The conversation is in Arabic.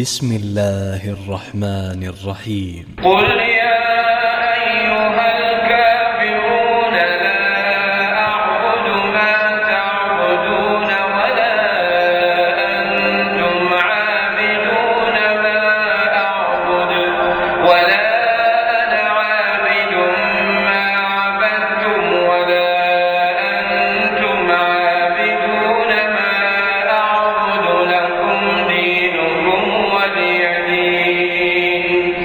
بسم الله الرحمن الرحيم. قل